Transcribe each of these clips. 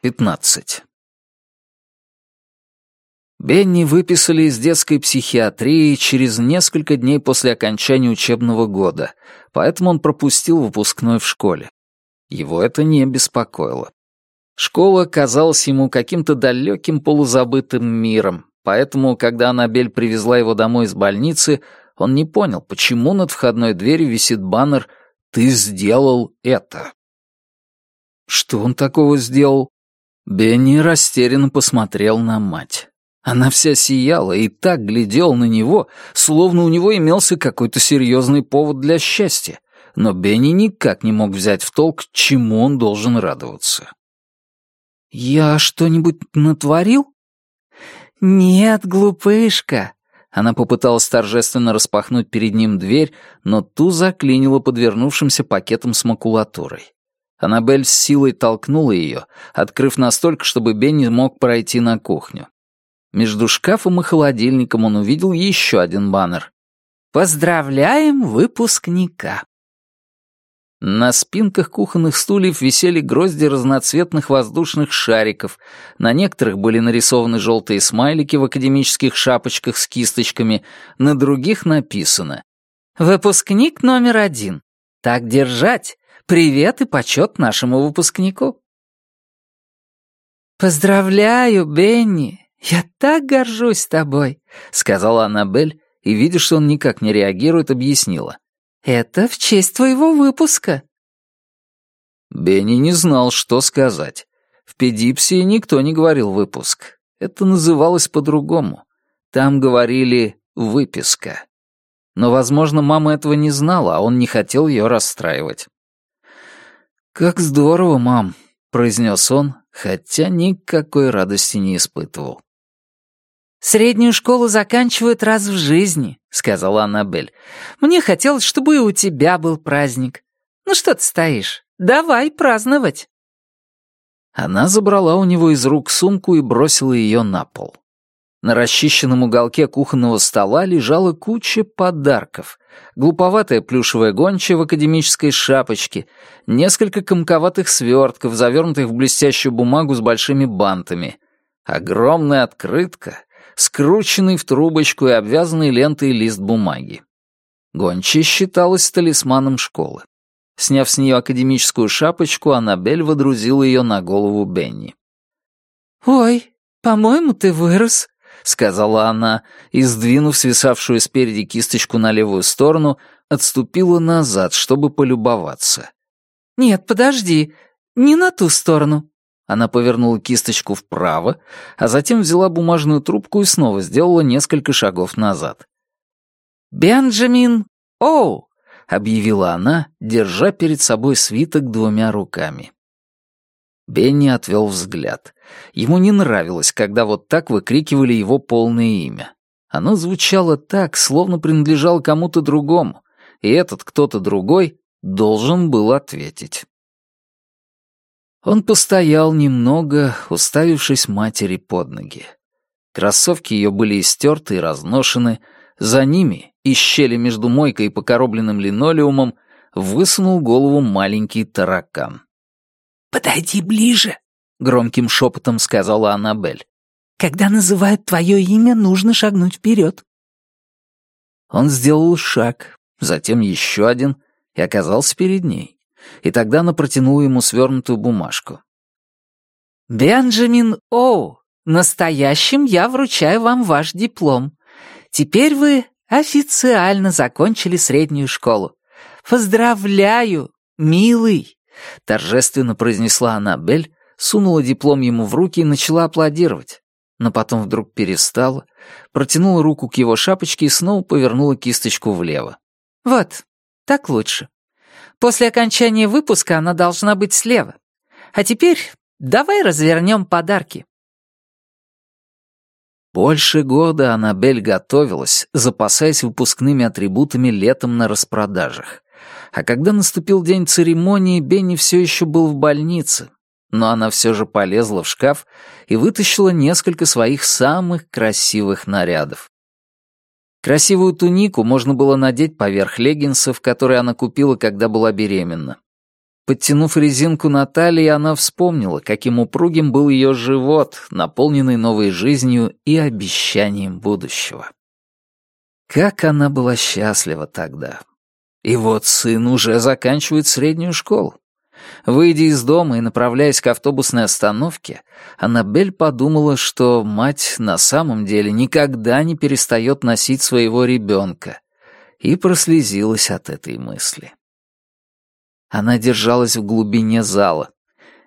15. Бенни выписали из детской психиатрии через несколько дней после окончания учебного года, поэтому он пропустил выпускной в школе. Его это не беспокоило. Школа казалась ему каким-то далеким полузабытым миром, поэтому, когда Аннабель привезла его домой из больницы, он не понял, почему над входной дверью висит баннер «Ты сделал это». Что он такого сделал? Бенни растерянно посмотрел на мать. Она вся сияла и так глядела на него, словно у него имелся какой-то серьезный повод для счастья, но Бенни никак не мог взять в толк, чему он должен радоваться. «Я что-нибудь натворил?» «Нет, глупышка!» Она попыталась торжественно распахнуть перед ним дверь, но ту заклинила подвернувшимся пакетом с макулатурой. Аннабель с силой толкнула ее, открыв настолько, чтобы Бенни мог пройти на кухню. Между шкафом и холодильником он увидел еще один баннер. «Поздравляем выпускника!» На спинках кухонных стульев висели грозди разноцветных воздушных шариков, на некоторых были нарисованы желтые смайлики в академических шапочках с кисточками, на других написано «Выпускник номер один. Так держать. Привет и почет нашему выпускнику». «Поздравляю, Бенни! Я так горжусь тобой», — сказала Аннабель, и, видя, что он никак не реагирует, объяснила. «Это в честь твоего выпуска». Бенни не знал, что сказать. В педипсии никто не говорил «выпуск». Это называлось по-другому. Там говорили «выписка». Но, возможно, мама этого не знала, а он не хотел ее расстраивать. «Как здорово, мам», — произнес он, хотя никакой радости не испытывал. «Среднюю школу заканчивают раз в жизни», — сказала Аннабель. «Мне хотелось, чтобы и у тебя был праздник. Ну что ты стоишь? Давай праздновать». Она забрала у него из рук сумку и бросила ее на пол. На расчищенном уголке кухонного стола лежала куча подарков. Глуповатая плюшевая гончая в академической шапочке, несколько комковатых свертков, завернутых в блестящую бумагу с большими бантами, огромная открытка, скрученный в трубочку и обвязанный лентой лист бумаги. Гончая считалась талисманом школы. Сняв с нее академическую шапочку, Аннабель водрузила ее на голову Бенни. «Ой, по-моему, ты вырос», — сказала она, и, сдвинув свисавшую спереди кисточку на левую сторону, отступила назад, чтобы полюбоваться. «Нет, подожди, не на ту сторону». Она повернула кисточку вправо, а затем взяла бумажную трубку и снова сделала несколько шагов назад. «Бенджамин Оу!» — объявила она, держа перед собой свиток двумя руками. Бенни отвел взгляд. Ему не нравилось, когда вот так выкрикивали его полное имя. Оно звучало так, словно принадлежало кому-то другому, и этот кто-то другой должен был ответить. Он постоял немного, уставившись матери под ноги. Кроссовки ее были истерты и разношены, за ними, из щели между мойкой и покоробленным линолеумом, высунул голову маленький таракан. «Подойди ближе», — громким шепотом сказала Аннабель. «Когда называют твое имя, нужно шагнуть вперед». Он сделал шаг, затем еще один и оказался перед ней. И тогда она протянула ему свернутую бумажку. «Бенджамин Оу, настоящим я вручаю вам ваш диплом. Теперь вы официально закончили среднюю школу. Поздравляю, милый!» Торжественно произнесла Аннабель, сунула диплом ему в руки и начала аплодировать. Но потом вдруг перестала, протянула руку к его шапочке и снова повернула кисточку влево. «Вот, так лучше. После окончания выпуска она должна быть слева. А теперь давай развернем подарки». Больше года Аннабель готовилась, запасаясь выпускными атрибутами летом на распродажах. А когда наступил день церемонии, Бенни все еще был в больнице. Но она все же полезла в шкаф и вытащила несколько своих самых красивых нарядов. Красивую тунику можно было надеть поверх леггинсов, которые она купила, когда была беременна. Подтянув резинку на талии, она вспомнила, каким упругим был ее живот, наполненный новой жизнью и обещанием будущего. Как она была счастлива тогда. И вот сын уже заканчивает среднюю школу. Выйдя из дома и направляясь к автобусной остановке, Аннабель подумала, что мать на самом деле никогда не перестает носить своего ребенка, и прослезилась от этой мысли. Она держалась в глубине зала.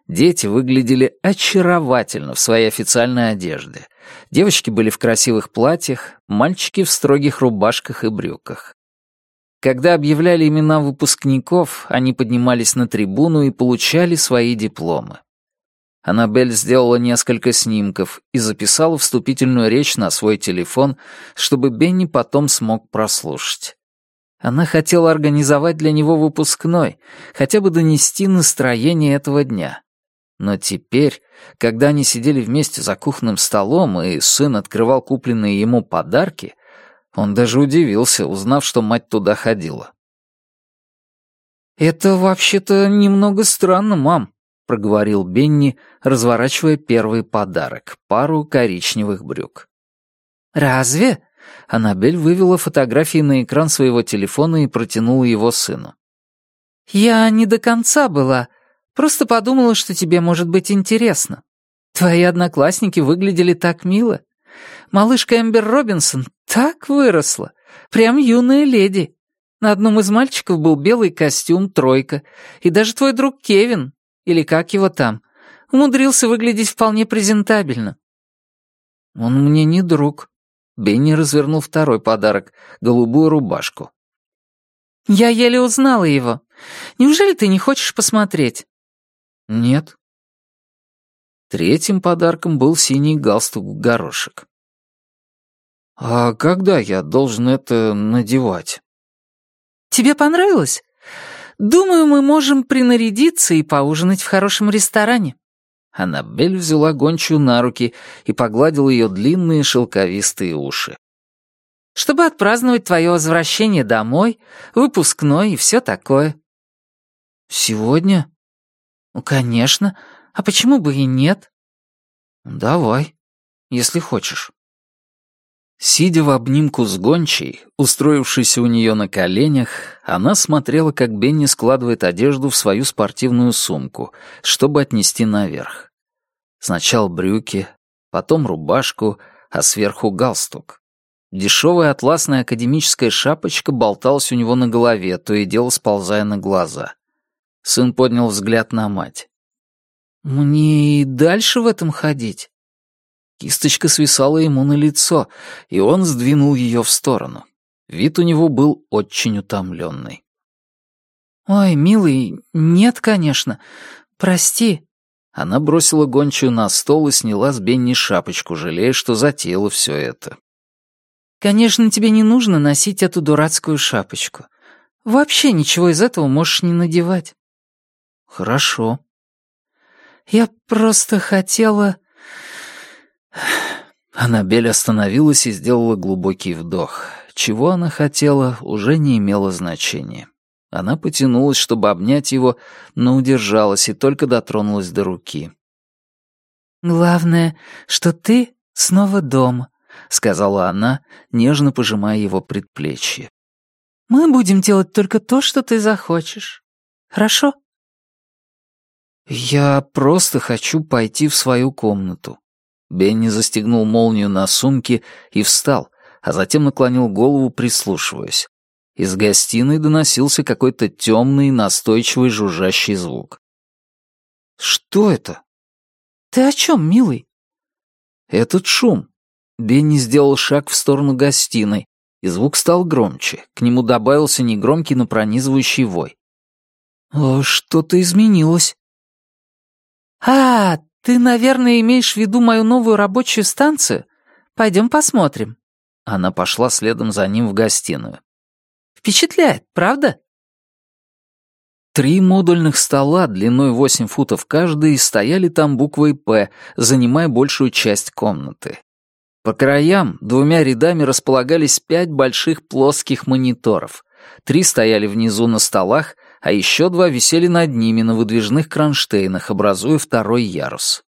Дети выглядели очаровательно в своей официальной одежде. Девочки были в красивых платьях, мальчики в строгих рубашках и брюках. Когда объявляли имена выпускников, они поднимались на трибуну и получали свои дипломы. Аннабель сделала несколько снимков и записала вступительную речь на свой телефон, чтобы Бенни потом смог прослушать. Она хотела организовать для него выпускной, хотя бы донести настроение этого дня. Но теперь, когда они сидели вместе за кухонным столом, и сын открывал купленные ему подарки, он даже удивился, узнав, что мать туда ходила. «Это вообще-то немного странно, мам», — проговорил Бенни, разворачивая первый подарок — пару коричневых брюк. «Разве?» Аннабель вывела фотографии на экран своего телефона и протянула его сыну. «Я не до конца была. Просто подумала, что тебе может быть интересно. Твои одноклассники выглядели так мило. Малышка Эмбер Робинсон так выросла. Прям юная леди. На одном из мальчиков был белый костюм, тройка. И даже твой друг Кевин, или как его там, умудрился выглядеть вполне презентабельно. Он мне не друг, Бенни развернул второй подарок — голубую рубашку. «Я еле узнала его. Неужели ты не хочешь посмотреть?» «Нет». Третьим подарком был синий галстук в горошек. «А когда я должен это надевать?» «Тебе понравилось? Думаю, мы можем принарядиться и поужинать в хорошем ресторане». Аннабель взяла гончую на руки и погладила ее длинные шелковистые уши. «Чтобы отпраздновать твое возвращение домой, выпускной и все такое». «Сегодня?» «Ну, конечно. А почему бы и нет?» «Давай, если хочешь». Сидя в обнимку с гончей, устроившейся у нее на коленях, она смотрела, как Бенни складывает одежду в свою спортивную сумку, чтобы отнести наверх. Сначала брюки, потом рубашку, а сверху галстук. Дешевая атласная академическая шапочка болталась у него на голове, то и дело сползая на глаза. Сын поднял взгляд на мать. «Мне и дальше в этом ходить?» Кисточка свисала ему на лицо, и он сдвинул ее в сторону. Вид у него был очень утомленный. «Ой, милый, нет, конечно. Прости». Она бросила гончую на стол и сняла с Бенни шапочку, жалея, что затеяла все это. «Конечно, тебе не нужно носить эту дурацкую шапочку. Вообще ничего из этого можешь не надевать». «Хорошо». «Я просто хотела...» Аннабель остановилась и сделала глубокий вдох. Чего она хотела, уже не имело значения. Она потянулась, чтобы обнять его, но удержалась и только дотронулась до руки. «Главное, что ты снова дома», — сказала она, нежно пожимая его предплечье. «Мы будем делать только то, что ты захочешь. Хорошо?» «Я просто хочу пойти в свою комнату», Бенни застегнул молнию на сумке и встал, а затем наклонил голову, прислушиваясь. Из гостиной доносился какой-то темный, настойчивый жужжащий звук. «Что это?» «Ты о чем, милый?» «Этот шум». Бенни сделал шаг в сторону гостиной, и звук стал громче. К нему добавился негромкий, но пронизывающий вой. «Что-то изменилось». «А, «Ты, наверное, имеешь в виду мою новую рабочую станцию? Пойдем посмотрим». Она пошла следом за ним в гостиную. «Впечатляет, правда?» Три модульных стола длиной 8 футов каждый стояли там буквой «П», занимая большую часть комнаты. По краям двумя рядами располагались пять больших плоских мониторов. Три стояли внизу на столах, а еще два висели над ними на выдвижных кронштейнах, образуя второй ярус.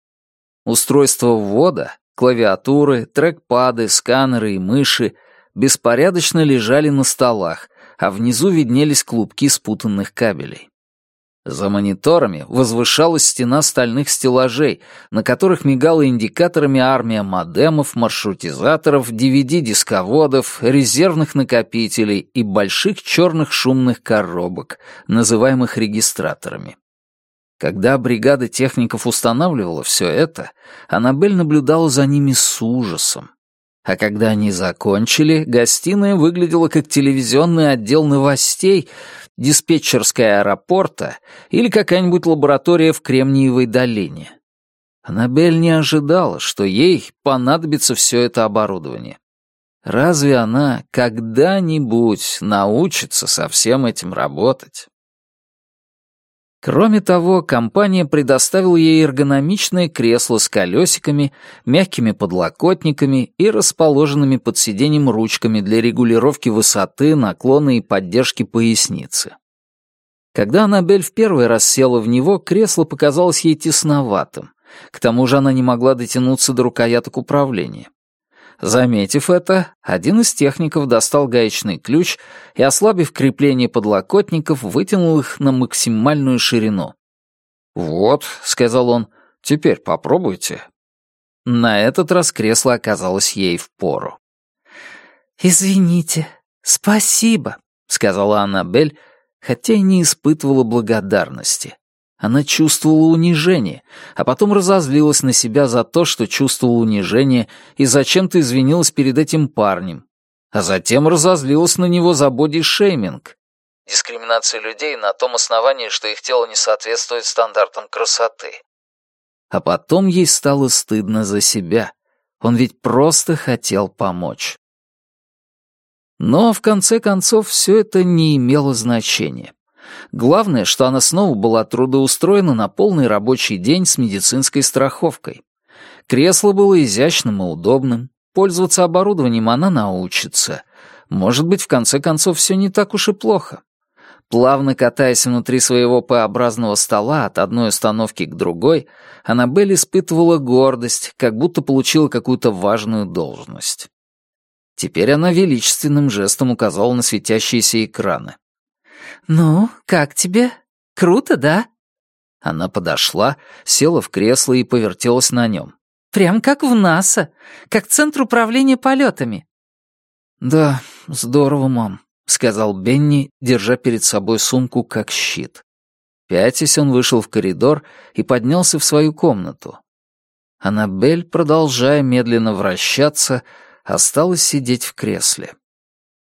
Устройство ввода, клавиатуры, трекпады, сканеры и мыши беспорядочно лежали на столах, а внизу виднелись клубки спутанных кабелей. За мониторами возвышалась стена стальных стеллажей, на которых мигала индикаторами армия модемов, маршрутизаторов, DVD-дисководов, резервных накопителей и больших черных шумных коробок, называемых регистраторами. Когда бригада техников устанавливала все это, Аннабель наблюдала за ними с ужасом. А когда они закончили, гостиная выглядела как телевизионный отдел новостей, диспетчерская аэропорта или какая-нибудь лаборатория в Кремниевой долине. Аннабель не ожидала, что ей понадобится все это оборудование. Разве она когда-нибудь научится со всем этим работать? Кроме того, компания предоставила ей эргономичное кресло с колесиками, мягкими подлокотниками и расположенными под сиденьем ручками для регулировки высоты, наклона и поддержки поясницы. Когда Аннабель в первый раз села в него, кресло показалось ей тесноватым. К тому же она не могла дотянуться до рукояток управления. Заметив это, один из техников достал гаечный ключ и, ослабив крепление подлокотников, вытянул их на максимальную ширину. «Вот», — сказал он, — «теперь попробуйте». На этот раз кресло оказалось ей в пору. «Извините, спасибо», — сказала Аннабель, хотя и не испытывала благодарности. Она чувствовала унижение, а потом разозлилась на себя за то, что чувствовала унижение, и зачем-то извинилась перед этим парнем. А затем разозлилась на него за боди-шейминг. Дискриминация людей на том основании, что их тело не соответствует стандартам красоты. А потом ей стало стыдно за себя. Он ведь просто хотел помочь. Но, в конце концов, все это не имело значения. Главное, что она снова была трудоустроена на полный рабочий день с медицинской страховкой. Кресло было изящным и удобным. Пользоваться оборудованием она научится. Может быть, в конце концов, все не так уж и плохо. Плавно катаясь внутри своего П-образного стола от одной установки к другой, Аннабель испытывала гордость, как будто получила какую-то важную должность. Теперь она величественным жестом указала на светящиеся экраны. «Ну, как тебе? Круто, да?» Она подошла, села в кресло и повертелась на нем. «Прям как в НАСА, как Центр управления полетами». «Да, здорово, мам», — сказал Бенни, держа перед собой сумку как щит. Пятясь, он вышел в коридор и поднялся в свою комнату. Аннабель, продолжая медленно вращаться, осталась сидеть в кресле.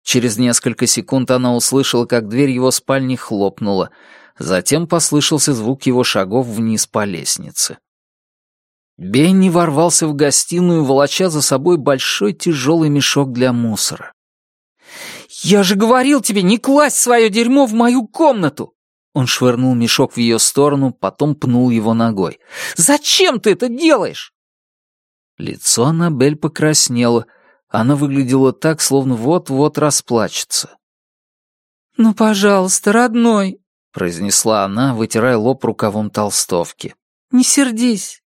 Через несколько секунд она услышала, как дверь его спальни хлопнула. Затем послышался звук его шагов вниз по лестнице. Бенни ворвался в гостиную, волоча за собой большой тяжелый мешок для мусора. «Я же говорил тебе не класть свое дерьмо в мою комнату!» Он швырнул мешок в ее сторону, потом пнул его ногой. «Зачем ты это делаешь?» Лицо Аннабель покраснело, она выглядела так, словно вот-вот расплачется. «Ну, пожалуйста, родной», — произнесла она, вытирая лоб рукавом толстовки. «Не сердись.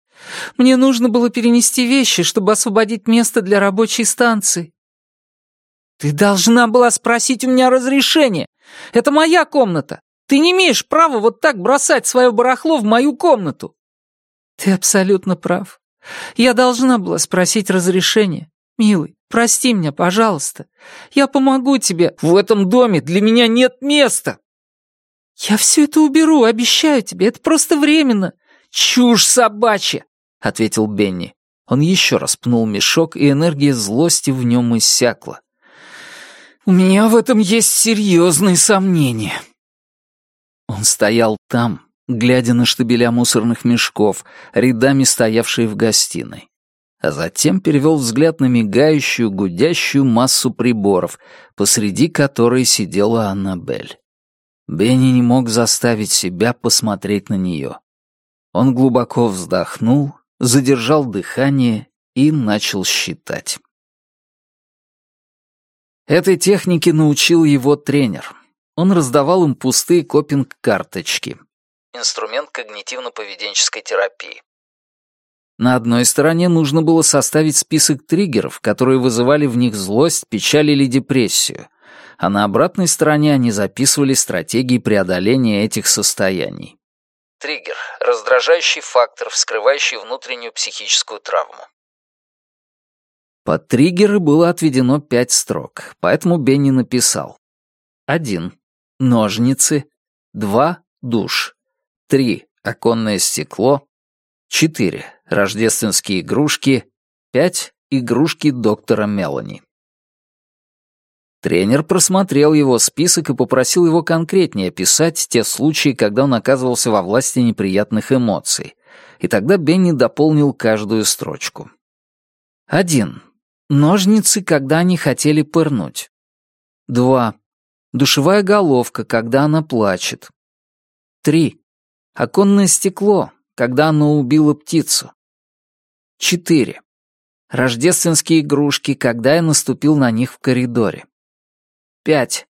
Мне нужно было перенести вещи, чтобы освободить место для рабочей станции». «Ты должна была спросить у меня разрешение. Это моя комната. Ты не имеешь права вот так бросать свое барахло в мою комнату». «Ты абсолютно прав. Я должна была спросить разрешение. Милый, прости меня, пожалуйста. Я помогу тебе. В этом доме для меня нет места. Я все это уберу, обещаю тебе. Это просто временно. Чушь собачья, ответил Бенни. Он еще раз пнул мешок, и энергия злости в нем иссякла. «У меня в этом есть серьезные сомнения». Он стоял там, глядя на штабеля мусорных мешков, рядами стоявшие в гостиной а затем перевел взгляд на мигающую, гудящую массу приборов, посреди которой сидела Аннабель. Бенни не мог заставить себя посмотреть на нее. Он глубоко вздохнул, задержал дыхание и начал считать. Этой технике научил его тренер. он раздавал им пустые копинг-карточки. Инструмент когнитивно-поведенческой терапии. На одной стороне нужно было составить список триггеров, которые вызывали в них злость, печаль или депрессию, а на обратной стороне они записывали стратегии преодоления этих состояний. Триггер — раздражающий фактор, вскрывающий внутреннюю психическую травму. Под триггеры было отведено пять строк, поэтому Бенни написал. один Ножницы. два Душ. три Оконное стекло. четыре Рождественские игрушки. пять Игрушки доктора Мелани. Тренер просмотрел его список и попросил его конкретнее описать те случаи, когда он оказывался во власти неприятных эмоций. И тогда Бенни дополнил каждую строчку. Один. Ножницы, когда они хотели пырнуть. Два. Душевая головка, когда она плачет. Три. Оконное стекло, когда оно убило птицу. Четыре. Рождественские игрушки, когда я наступил на них в коридоре. Пять.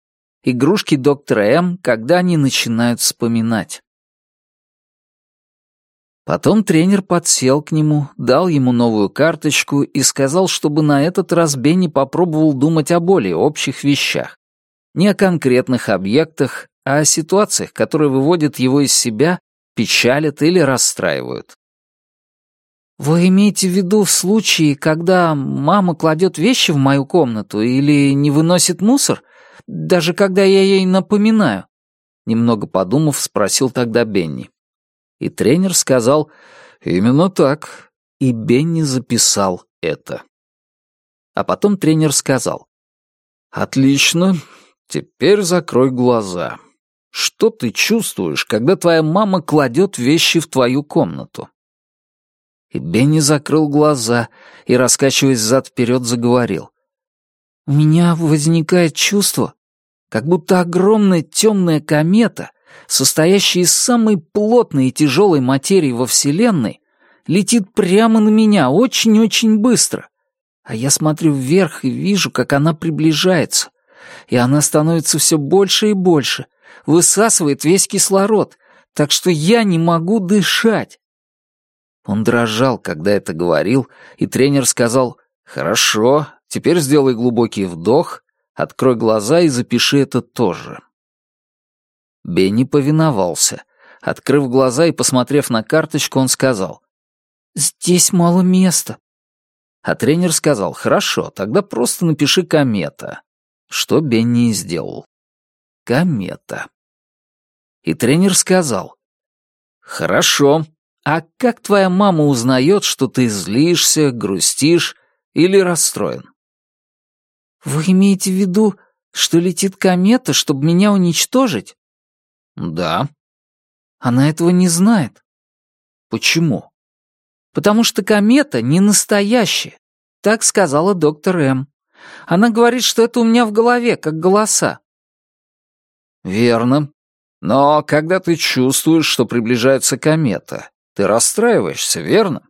Игрушки доктора М, когда они начинают вспоминать. Потом тренер подсел к нему, дал ему новую карточку и сказал, чтобы на этот раз Бенни попробовал думать о более общих вещах. Не о конкретных объектах, а о ситуациях, которые выводят его из себя, печалят или расстраивают. «Вы имеете в виду в случае, когда мама кладет вещи в мою комнату или не выносит мусор?» даже когда я ей напоминаю?» Немного подумав, спросил тогда Бенни. И тренер сказал «Именно так». И Бенни записал это. А потом тренер сказал «Отлично, теперь закрой глаза. Что ты чувствуешь, когда твоя мама кладет вещи в твою комнату?» И Бенни закрыл глаза и, раскачиваясь зад-вперед, заговорил. «У меня возникает чувство, как будто огромная темная комета, состоящая из самой плотной и тяжелой материи во Вселенной, летит прямо на меня очень-очень быстро. А я смотрю вверх и вижу, как она приближается. И она становится все больше и больше, высасывает весь кислород, так что я не могу дышать. Он дрожал, когда это говорил, и тренер сказал «Хорошо, теперь сделай глубокий вдох Открой глаза и запиши это тоже». Бенни повиновался. Открыв глаза и посмотрев на карточку, он сказал, «Здесь мало места». А тренер сказал, «Хорошо, тогда просто напиши комета». Что Бенни и сделал. Комета. И тренер сказал, «Хорошо, а как твоя мама узнает, что ты злишься, грустишь или расстроен?» «Вы имеете в виду, что летит комета, чтобы меня уничтожить?» «Да». «Она этого не знает». «Почему?» «Потому что комета не настоящая», — так сказала доктор М. Она говорит, что это у меня в голове, как голоса. Верно. Но когда ты чувствуешь, что приближается комета, ты расстраиваешься, верно?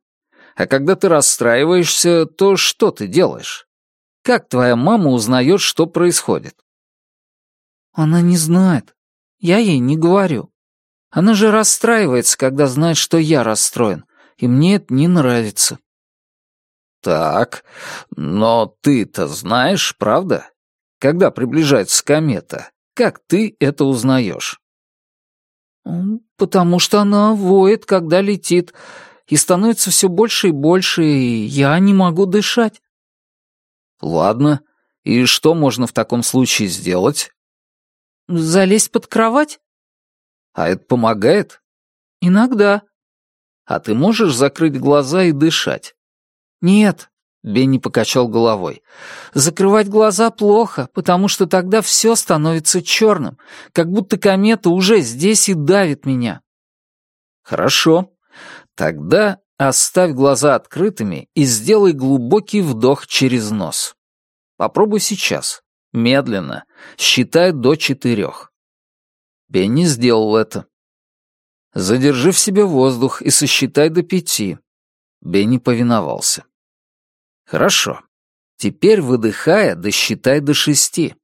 А когда ты расстраиваешься, то что ты делаешь? Как твоя мама узнает, что происходит?» «Она не знает. Я ей не говорю. Она же расстраивается, когда знает, что я расстроен, и мне это не нравится». «Так, но ты-то знаешь, правда? Когда приближается комета, как ты это узнаешь?» «Потому что она воет, когда летит, и становится все больше и больше, и я не могу дышать». Ладно. И что можно в таком случае сделать? Залезть под кровать? А это помогает? Иногда. А ты можешь закрыть глаза и дышать? Нет. Бенни покачал головой. «Закрывать глаза плохо, потому что тогда все становится черным, как будто комета уже здесь и давит меня». «Хорошо. Тогда Оставь глаза открытыми и сделай глубокий вдох через нос. Попробуй сейчас. Медленно. Считай до четырех. Бенни сделал это. Задержи в себе воздух и сосчитай до пяти. Бенни повиновался. Хорошо. Теперь, выдыхая, досчитай до шести.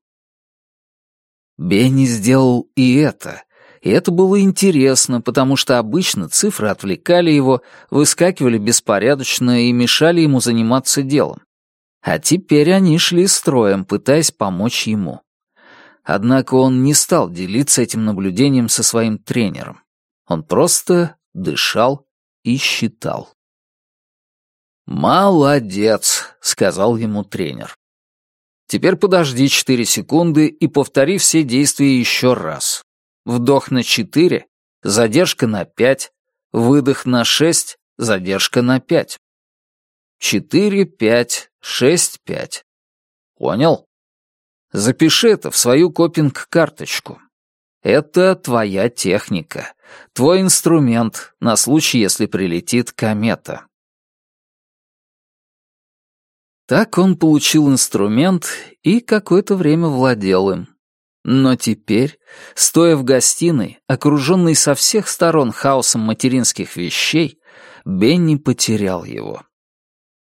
Бенни сделал и это. И это было интересно, потому что обычно цифры отвлекали его, выскакивали беспорядочно и мешали ему заниматься делом. А теперь они шли строем, пытаясь помочь ему. Однако он не стал делиться этим наблюдением со своим тренером. Он просто дышал и считал. «Молодец», — сказал ему тренер. «Теперь подожди четыре секунды и повтори все действия еще раз. Вдох на четыре, задержка на пять, выдох на шесть, задержка на пять. Четыре, пять, шесть, пять. Понял? Запиши это в свою копинг-карточку. Это твоя техника, твой инструмент на случай, если прилетит комета. Так он получил инструмент и какое-то время владел им. Но теперь, стоя в гостиной, окруженный со всех сторон хаосом материнских вещей, Бенни потерял его.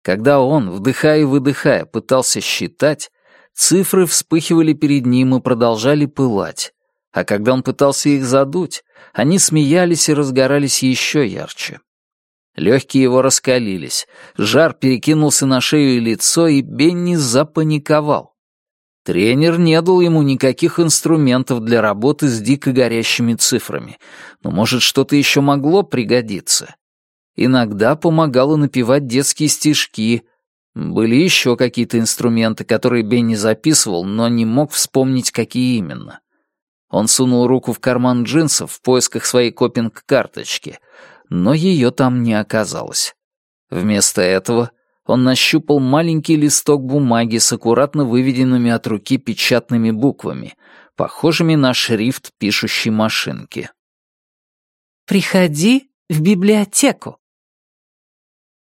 Когда он, вдыхая и выдыхая, пытался считать, цифры вспыхивали перед ним и продолжали пылать, а когда он пытался их задуть, они смеялись и разгорались еще ярче. Легкие его раскалились, жар перекинулся на шею и лицо, и Бенни запаниковал. Тренер не дал ему никаких инструментов для работы с дико горящими цифрами, но, может, что-то еще могло пригодиться. Иногда помогало напевать детские стишки. Были еще какие-то инструменты, которые Бенни записывал, но не мог вспомнить, какие именно. Он сунул руку в карман джинсов в поисках своей копинг-карточки, но ее там не оказалось. Вместо этого он нащупал маленький листок бумаги с аккуратно выведенными от руки печатными буквами, похожими на шрифт пишущей машинки. «Приходи в библиотеку»,